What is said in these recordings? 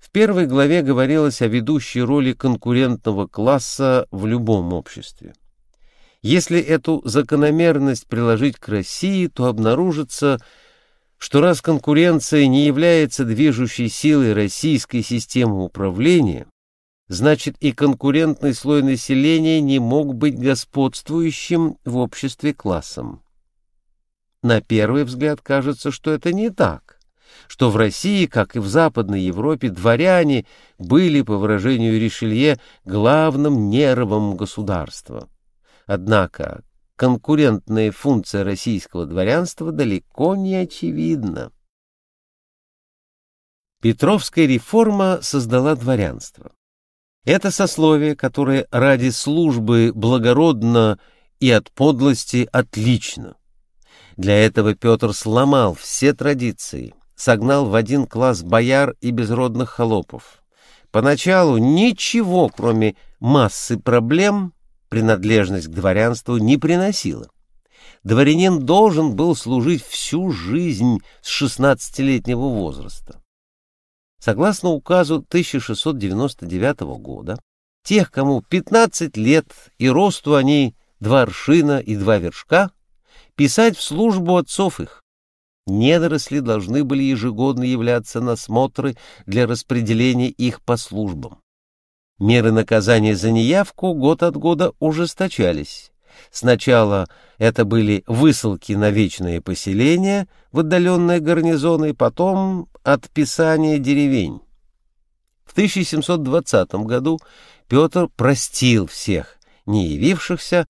В первой главе говорилось о ведущей роли конкурентного класса в любом обществе. Если эту закономерность приложить к России, то обнаружится, что раз конкуренция не является движущей силой российской системы управления, значит и конкурентный слой населения не мог быть господствующим в обществе классом. На первый взгляд кажется, что это не так, что в России, как и в Западной Европе, дворяне были, по выражению Ришелье, главным нервом государства. Однако конкурентная функция российского дворянства далеко не очевидна. Петровская реформа создала дворянство. Это сословие, которое ради службы благородно и от подлости отлично. Для этого Петр сломал все традиции, согнал в один класс бояр и безродных холопов. Поначалу ничего, кроме массы проблем, принадлежность к дворянству не приносила. Дворянин должен был служить всю жизнь с 16-летнего возраста. Согласно указу 1699 года, тех, кому 15 лет и росту они два аршина и два вершка, писать в службу отцов их. Недоросли должны были ежегодно являться на смотры для распределения их по службам. Меры наказания за неявку год от года ужесточались. Сначала это были высылки на вечное поселение в отдаленные гарнизоны, потом отписание деревень. В 1720 году Петр простил всех не явившихся,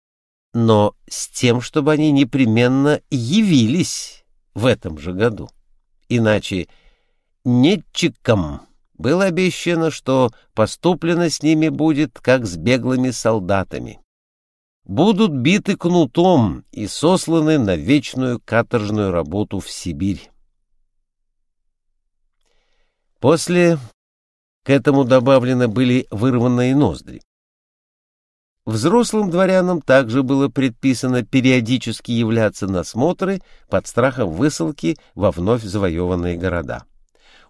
но с тем, чтобы они непременно явились в этом же году. Иначе нетчикам было обещано, что поступлено с ними будет, как с беглыми солдатами. Будут биты кнутом и сосланы на вечную каторжную работу в Сибирь. После к этому добавлены были вырванные ноздри. Взрослым дворянам также было предписано периодически являться на смотры под страхом высылки во вновь завоеванные города.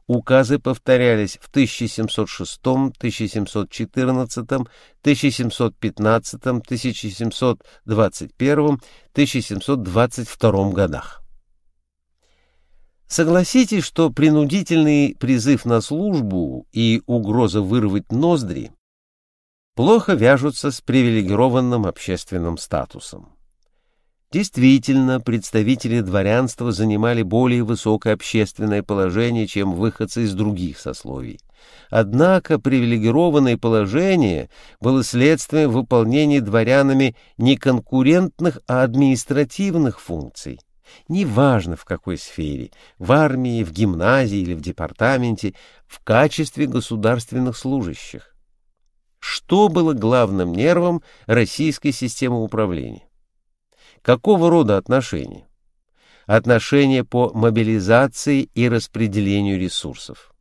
Указы повторялись в 1706, 1714, 1715, 1721, 1722 годах. Согласитесь, что принудительный призыв на службу и угроза вырвать ноздри плохо вяжутся с привилегированным общественным статусом. Действительно, представители дворянства занимали более высокое общественное положение, чем выходцы из других сословий. Однако привилегированное положение было следствием выполнения дворянами не конкурентных, а административных функций. Неважно в какой сфере, в армии, в гимназии или в департаменте, в качестве государственных служащих. Что было главным нервом российской системы управления? Какого рода отношения? Отношения по мобилизации и распределению ресурсов.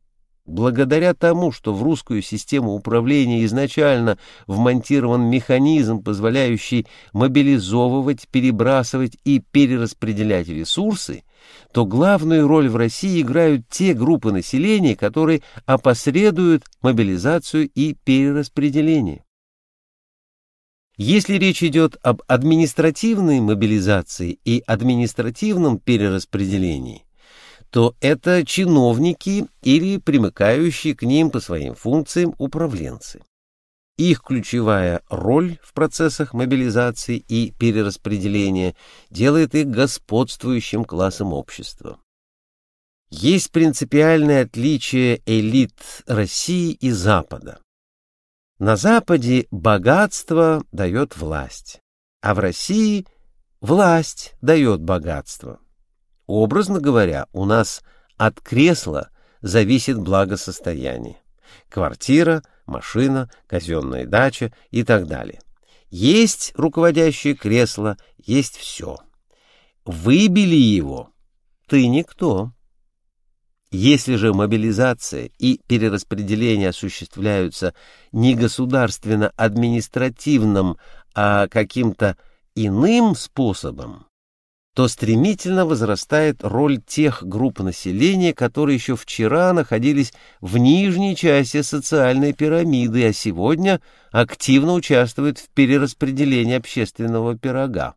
Благодаря тому, что в русскую систему управления изначально вмонтирован механизм, позволяющий мобилизовывать, перебрасывать и перераспределять ресурсы, то главную роль в России играют те группы населения, которые опосредуют мобилизацию и перераспределение. Если речь идет об административной мобилизации и административном перераспределении, то это чиновники или примыкающие к ним по своим функциям управленцы. Их ключевая роль в процессах мобилизации и перераспределения делает их господствующим классом общества. Есть принципиальное отличие элит России и Запада. На Западе богатство дает власть, а в России власть дает богатство. Образно говоря, у нас от кресла зависит благосостояние. Квартира, машина, казенная дача и так далее. Есть руководящее кресло, есть все. Выбили его, ты никто. Если же мобилизация и перераспределение осуществляются не государственно-административным, а каким-то иным способом, то стремительно возрастает роль тех групп населения, которые еще вчера находились в нижней части социальной пирамиды, а сегодня активно участвуют в перераспределении общественного пирога.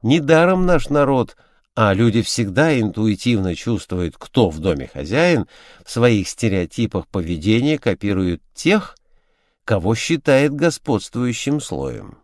Недаром наш народ, а люди всегда интуитивно чувствуют, кто в доме хозяин, в своих стереотипах поведения копируют тех, кого считает господствующим слоем.